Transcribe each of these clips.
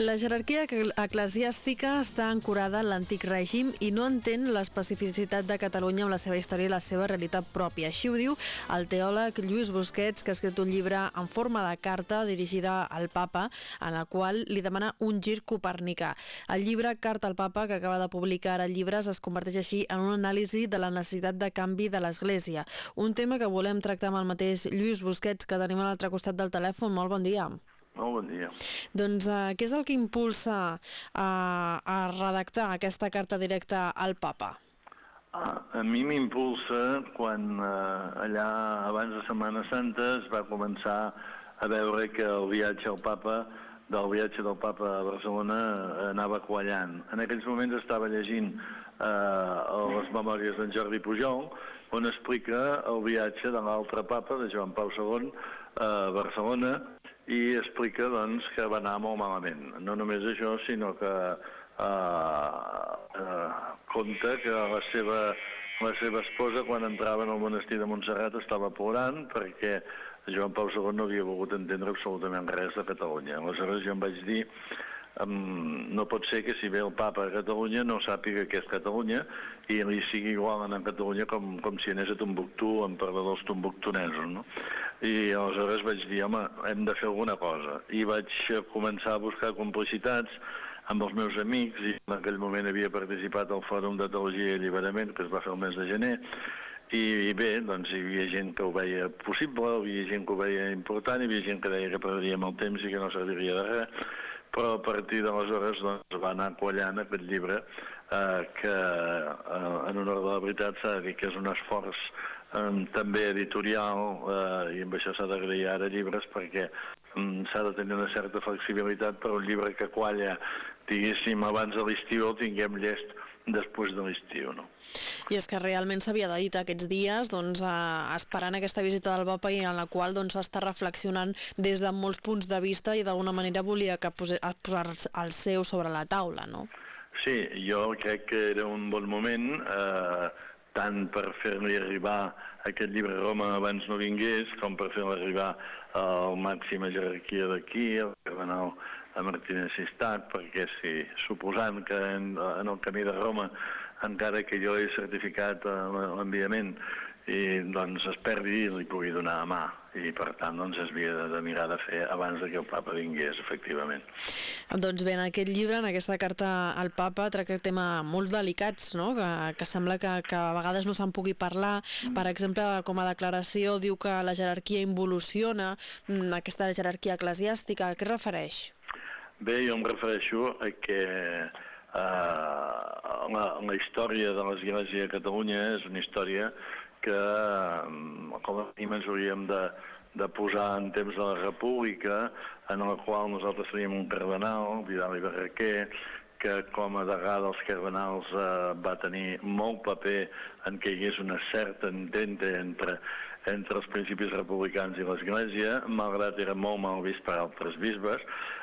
La jerarquia eclesiàstica està ancorada en l'antic règim i no entén l'especificitat de Catalunya amb la seva història i la seva realitat pròpia. Així ho diu el teòleg Lluís Busquets, que ha escrit un llibre en forma de carta dirigida al papa, en la qual li demana un gir copernicà. El llibre Carta al papa, que acaba de publicar ara llibres, es converteix així en una anàlisi de la necessitat de canvi de l'Església. Un tema que volem tractar amb el mateix Lluís Busquets, que tenim a l'altre costat del telèfon. Molt bon dia. Molt bon dia. Doncs uh, què és el que impulsa uh, a redactar aquesta carta directa al papa? Ah, a mi m'impulsa quan uh, allà abans de Setmana Santa es va començar a veure que el viatge al papa del viatge del papa a Barcelona anava quallant. En aquells moments estava llegint eh, les memòries d'en Jordi Pujol, on explica el viatge de l'altre papa, de Joan Pau II, a Barcelona, i explica doncs, que va anar molt malament. No només això, sinó que eh, eh, conta que la seva, la seva esposa, quan entrava en el monestir de Montserrat, estava plorant perquè Joan Pau II no havia volgut entendre absolutament res de Catalunya. Aleshores jo em vaig dir um, no pot ser que si ve el papa a Catalunya no sàpiga què és Catalunya i li sigui igual anar a Catalunya com, com si anés a Tombuctú en parlar dels tombuctonesos, no? I aleshores vaig dir, home, hem de fer alguna cosa. I vaig començar a buscar complicitats amb els meus amics, i en aquell moment havia participat al Fòrum de Teologia i Alliberament, que es va fer el mes de gener, i, i bé, doncs hi havia gent que ho veia possible, hi havia gent que ho veia important, hi havia gent que deia que perdríem el temps i que no serviria de res, però a partir d'aleshores doncs, va anar quallant aquest llibre eh, que eh, en honor de la veritat s'ha de dir que és un esforç eh, també editorial eh, i amb això s'ha d'agrair ara llibres perquè s'ha de tenir una certa flexibilitat per un llibre que qualla diguéssim abans de l'estiu el tinguem llest després de l'estiu no? I és que realment s'havia de dir aquests dies doncs, eh, esperant aquesta visita del papa i en la qual doncs, està reflexionant des de molts punts de vista i d'alguna manera volia que posés, posar el seu sobre la taula, no? Sí, jo crec que era un bon moment eh, tant per fer-li arribar aquest llibre a Roma abans no vingués, com per fer-li arribar al màxima jerarquia d'aquí, el cardenal a Martínez Sistat, perquè si, suposant que en, en el camí de Roma encara que jo he certificat eh, l'enviament i doncs es perdi i li pugui donar a mà i per tant doncs es havia de, de mirar de fer abans de que el papa vingués efectivament. Doncs bé, en aquest llibre, en aquesta carta al papa tracta temes molt delicats no? que, que sembla que, que a vegades no se'n pugui parlar mm. per exemple, com a declaració diu que la jerarquia involuciona mm, aquesta jerarquia eclesiàstica, a què es refereix? Bé, jo em refereixo a que eh, la, la història de l'Església a Catalunya és una història que eh, com a mínim ens hauríem de, de posar en temps de la República, en el qual nosaltres teníem un cardenal, Vidal i Barraquer, que com a degà dels cardenals eh, va tenir molt paper en què hi hagués una certa entente entre, entre els principis republicans i l'Església, malgrat era molt mal vist per altres bisbes,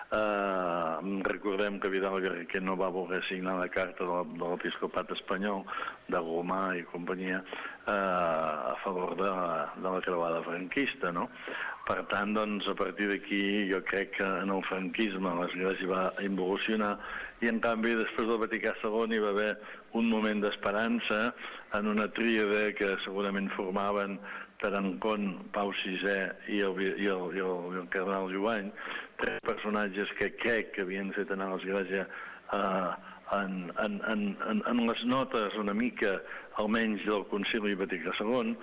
Eh, recordem que Vidal Garriquer no va voler signar la carta de l'episcopat espanyol de Romà i companyia eh, a favor de la, de la creuada franquista, no? Per tant, doncs, a partir d'aquí jo crec que en el franquisme l'Església va involucionar i en canvi després del Vaticà II hi va haver un moment d'esperança en una tríade que segurament formaven Tarancón, Pau VI i el, i el, i el, i el cardenal Jovany, tres personatges que crec que havien fet anar a l'església eh, en, en, en, en, en les notes una mica almenys del Concili Vaticà II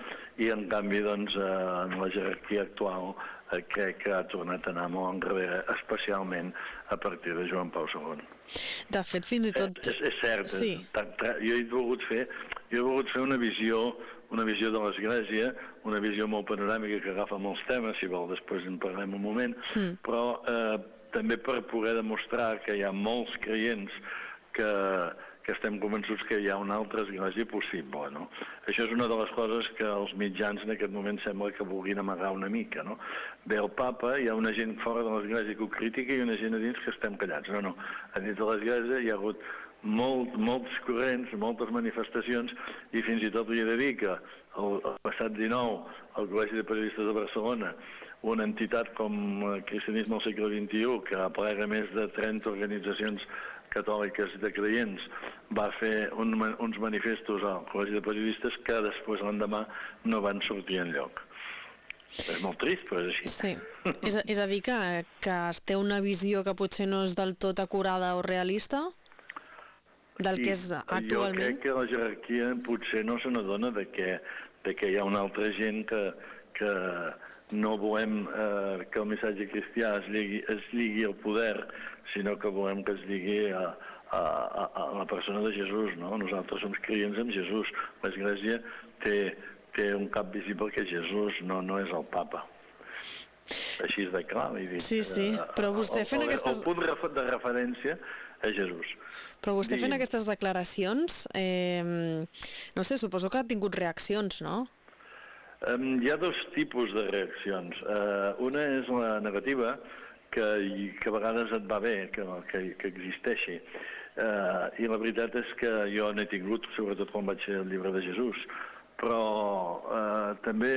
i en canvi doncs, eh, en la jerarquia actual eh, crec que ha tornat a anar molt enrere especialment a partir de Joan Pau II. De fet, fins i tot... Eh, és, és cert, sí. jo he volgut fer jo he volgut fer una visió una visió de l'Església, una visió molt panoràmica que agafa molts temes, si vol després en parlem un moment, mm. però eh, també per poder demostrar que hi ha molts creients que, que estem convençuts que hi ha una altra església possible. No? Això és una de les coses que els mitjans en aquest moment sembla que vulguin amagar una mica. No? Ve el papa, hi ha una gent fora de l'església que ho critica i una gent a dins que estem callats. No, no. A dins de l'església hi ha hagut molt, molts corrents, moltes manifestacions, i fins i tot li he de dir que el, el passat 19 el Col·legi de Periodistes de Barcelona una entitat com Cristianisme al segle XXI, que aplega més de 30 organitzacions catòliques de creients, va fer un, uns manifestos al Col·legi de Periodistes que després l'endemà no van sortir en lloc. És molt trist, però és així. Sí. és, és a dir, que, que es té una visió que potser no és del tot acurada o realista del que és actualment? Jo crec que la jerarquia potser no se n'adona de, que, de que hi ha una altra gent que, que no volem eh, que el missatge cristià es lligui, es lligui al poder, sinó que volem que es lligui a, a, a, a la persona de Jesús. No? Nosaltres som creients en Jesús. L'Església té, té un cap visible que Jesús, no, no és el papa. Així de clar. Dir, sí, sí, eh, però vostè fent el, aquestes... El punt de referència és Jesús. Però vostè fent aquestes declaracions, eh, no sé, suposo que ha tingut reaccions, no? Um, hi ha dos tipus de reaccions. Uh, una és la negativa, que, que a vegades et va bé que, que, que existeixi. Uh, I la veritat és que jo n'he tingut, sobretot quan vaig fer el llibre de Jesús, però uh, també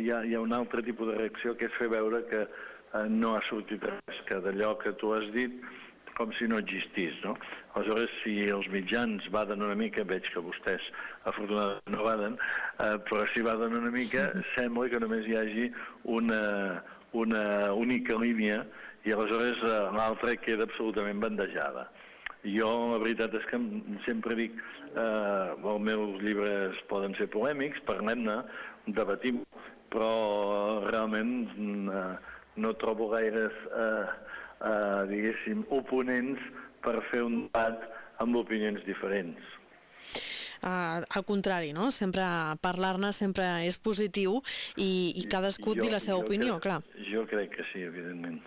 hi ha, hi ha un altre tipus de reacció que és fer veure que uh, no ha sortit res, que d'allò que tu has dit com si no existís, no? Aleshores, si els mitjans baden una mica, veig que vostès afortunadament no baden, eh, però si baden una mica, sembla que només hi hagi una, una única línia i aleshores eh, l'altra queda absolutament bandejada. Jo, la veritat és que sempre dic, eh, els meus llibres poden ser polèmics, parlem-ne, debatim, però realment eh, no trobo gaires eh, eh, diguéssim, oponents per fer un debat amb opinions diferents. Uh, al contrari, no? Sempre parlar-ne sempre és positiu i, i cadascú dir la seva opinió, crec, clar. Jo crec que sí, evidentment.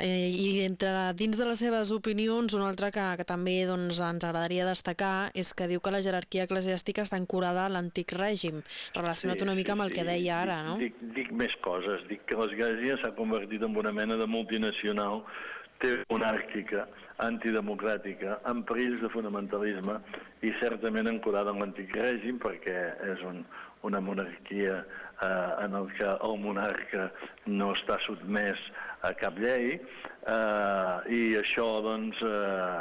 Eh, I entre dins de les seves opinions, una altra que, que també doncs, ens agradaria destacar és que diu que la jerarquia eclesiàstica està ancorada a l'antic règim, relacionat sí, una mica sí, amb el sí. que deia ara, no? Dic, dic més coses. Dic que l'Església s'ha convertit en una mena de multinacional monàrquica, antidemocràtica, amb perills de fonamentalisme i certament ancorada en l'antic règim perquè és un, una monarquia eh, en el que el monarca no està sotmès a cap llei eh, i això doncs eh,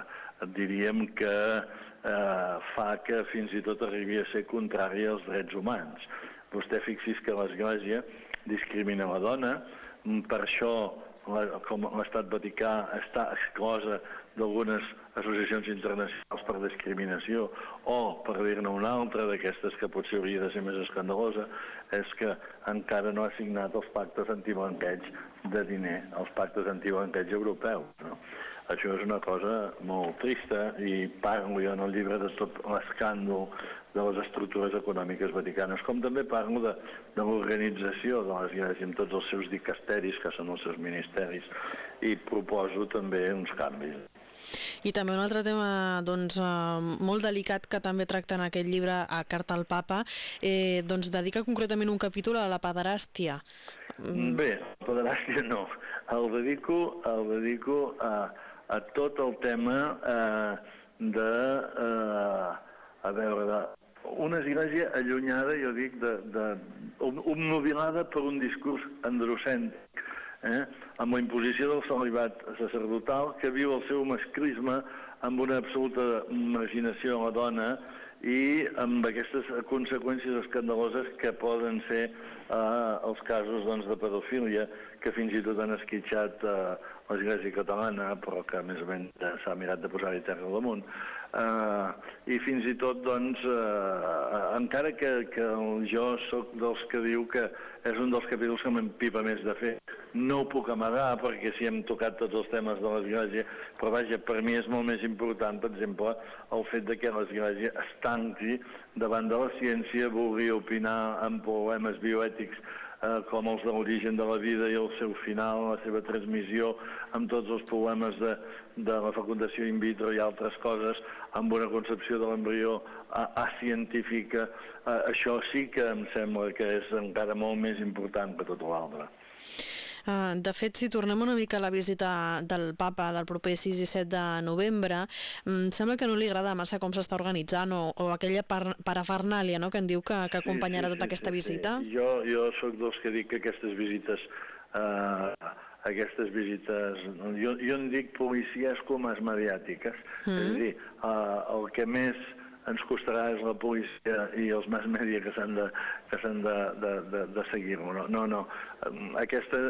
diríem que eh, fa que fins i tot arribi a ser contrari als drets humans. Vostè fixis que l'Església discrimina la dona, per això com l'estat vaticà està exclosa d'algunes associacions internacionals per discriminació o, per dir-ne una altra d'aquestes que potser hauria de ser més escandalosa, és que encara no ha signat els pactes antiblanqueig de diner, els pactes antiblanqueig europeus. No? Això és una cosa molt trista i parlo jo en el llibre de tot l'escàndol de les estructures econòmiques vaticanes, com també parlo de, de l'organització de l'Església amb tots els seus dicasteris, que són els seus ministeris, i proposo també uns canvis. I també un altre tema doncs, eh, molt delicat que també tracta en aquest llibre a Carta al Papa, eh, doncs dedica concretament un capítol a la pederàstia. Mm. Bé, pederàstia no. El dedico, el dedico a, a tot el tema eh, de... Eh, a veure, de, una església allunyada, jo dic, de, de, obnubilada per un discurs androcèntric, eh? amb la imposició del celibat sacerdotal que viu el seu masclisme amb una absoluta marginació a la dona i amb aquestes conseqüències escandaloses que poden ser eh, els casos doncs, de pedofília que fins i tot han esquitxat eh, l'Església catalana, però que més o menys s'ha mirat de posar-hi terra al damunt. Uh, I fins i tot, doncs, uh, encara que, que jo sóc dels que diu que és un dels capítols que m'empipa més de fer, no ho puc amagar perquè si hem tocat tots els temes de l'Església, però vaja, per mi és molt més important, per exemple, el fet de que l'Església es tanqui davant de la ciència, vulgui opinar en problemes bioètics eh, com els de l'origen de la vida i el seu final, la seva transmissió, amb tots els problemes de, de la fecundació in vitro i altres coses, amb una concepció de l'embrió acientífica, eh, això sí que em sembla que és encara molt més important que tot l'altre. Uh, de fet, si tornem una mica a la visita del papa del proper 6 i 7 de novembre, um, sembla que no li agrada massa com s'està organitzant o, o aquella par parafernàlia no?, que en diu que, que acompanyarà sí, sí, tota sí, aquesta sí, visita. Sí. Jo, jo sóc dels que dic que aquestes visites uh, aquestes visites, jo, jo en dic policies com les mediàtiques, mm. és a dir, uh, el que més ens costarà és la policia i els mass media que s'han de, que s'han de, de, de, de seguir-lo. No, no, no. Aquesta,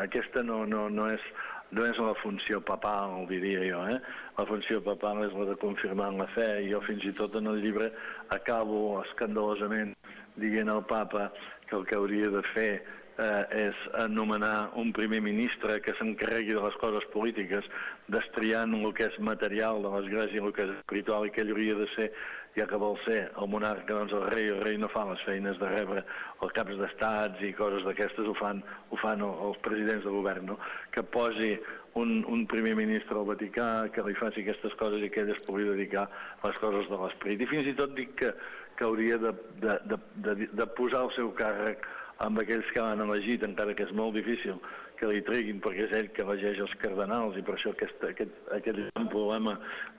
aquesta no, no, no és no és la funció papal, diria jo, eh? La funció papal és la de confirmar la fe, i jo fins i tot en el llibre acabo escandalosament dient al papa que el que hauria de fer eh, és anomenar un primer ministre que s'encarregui de les coses polítiques, destriant el que és material de l'Església el que és espiritual, i que ell hauria de ser, ja que vol ser el monarca, doncs el rei, el rei no fa les feines de rebre els caps d'estats i coses d'aquestes, ho fan, ho fan els presidents de govern, no? que posi un, un primer ministre al Vaticà que li faci aquestes coses i que ell es pugui dedicar a les coses de l'esperit. I fins i tot dic que, que hauria de, de, de, de, de posar el seu càrrec amb aquells que l'han elegit, encara que és molt difícil que li treguin, perquè és ell que elegeix els cardenals, i per això aquest, aquest, aquest gran problema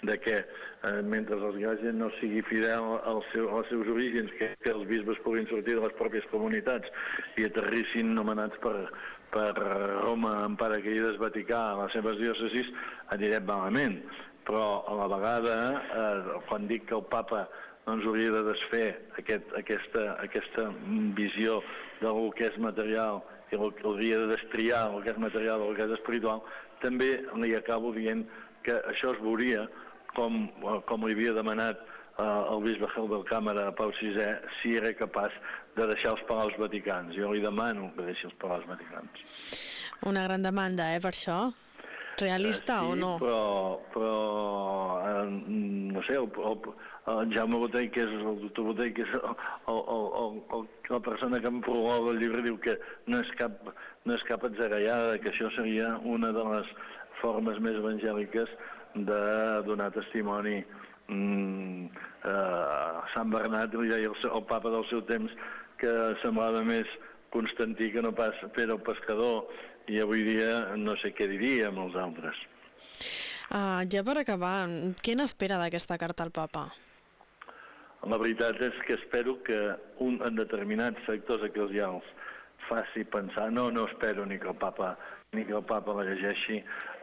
de que eh, mentre l'Església no sigui fidel al seu, als seus orígens, que, que els bisbes puguin sortir de les pròpies comunitats i aterrissin nomenats per, per Roma en paracaïdes Vaticà a les seves diòcesis, anirem malament. Però a la vegada, eh, quan dic que el papa doncs hauria de desfer aquest, aquesta, aquesta visió del que és material i el, hauria de destriar el que és material del que és espiritual, també li acabo dient que això es veuria com, com li havia demanat eh, el bisbe Helbert Càmera a Pau VI si era capaç de deixar els palaus vaticans. Jo li demano que deixi els palaus vaticans. Una gran demanda, eh, per això? Realista eh, sí, o no? però, però eh, no sé, el, el, el Jaume Botell, que és el doctor Botell, que és el, el, el, el, la persona que em promou el llibre, diu que no és cap, no és cap atzagallada, que això seria una de les formes més evangèliques de donar testimoni mm, eh, Sant Bernat, li deia el, el papa del seu temps, que semblava més Constantí que no pas Pere el Pescador, i avui dia no sé què diria amb els altres. Uh, ja per acabar, què n'espera d'aquesta carta al papa? La veritat és que espero que un en determinats sectors eclesials faci pensar, no, no espero ni que el papa ni que el papa llegeixi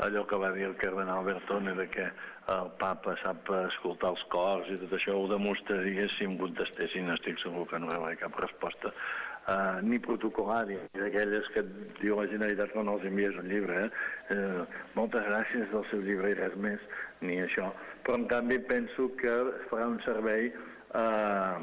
allò que va dir el cardenal Bertone de que el papa sap escoltar els cors i tot això ho demostraria si em contestessin, estic segur que no hi haurà cap resposta uh, ni protocolari, ni d'aquelles que diu la Generalitat quan els envies un llibre. Eh? Uh, moltes gràcies del seu llibre i res més, ni això. Però en canvi penso que farà un servei uh,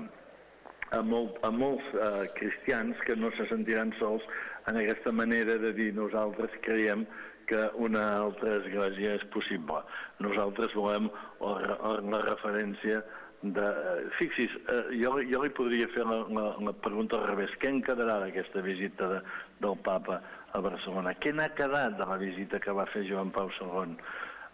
a, molt, a molts uh, cristians que no se sentiran sols en aquesta manera de dir nosaltres creiem que una altra església és possible. Nosaltres volem la referència de... Fixis, eh, jo, jo li podria fer la, la, la pregunta al revés. Què en quedarà d'aquesta visita de, del papa a Barcelona? Què n'ha quedat de la visita que va fer Joan Pau II?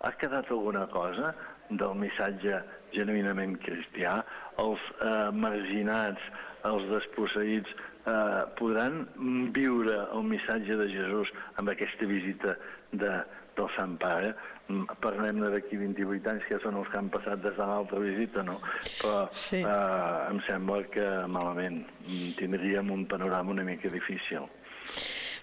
Ha quedat alguna cosa del missatge genuïnament cristià? Els eh, marginats, els desposseïts, eh, podran viure el missatge de Jesús amb aquesta visita de, del Sant Pare? Mm, parlem-ne d'aquí 28 anys, que són els que han passat des de l'altra visita, no? Però sí. eh, em sembla que malament tindríem un panorama una mica difícil.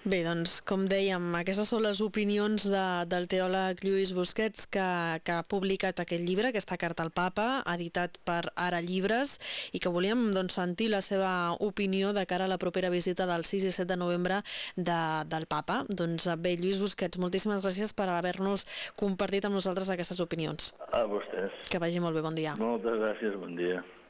Bé, doncs, com dèiem, aquestes són les opinions de, del teòleg Lluís Busquets que, que ha publicat aquest llibre, aquesta carta al papa, editat per Ara Llibres, i que volíem doncs, sentir la seva opinió de cara a la propera visita del 6 i 7 de novembre de, del papa. Doncs bé, Lluís Busquets, moltíssimes gràcies per haver-nos compartit amb nosaltres aquestes opinions. A vostès. Que vagi molt bé, bon dia. Moltes gràcies, bon dia.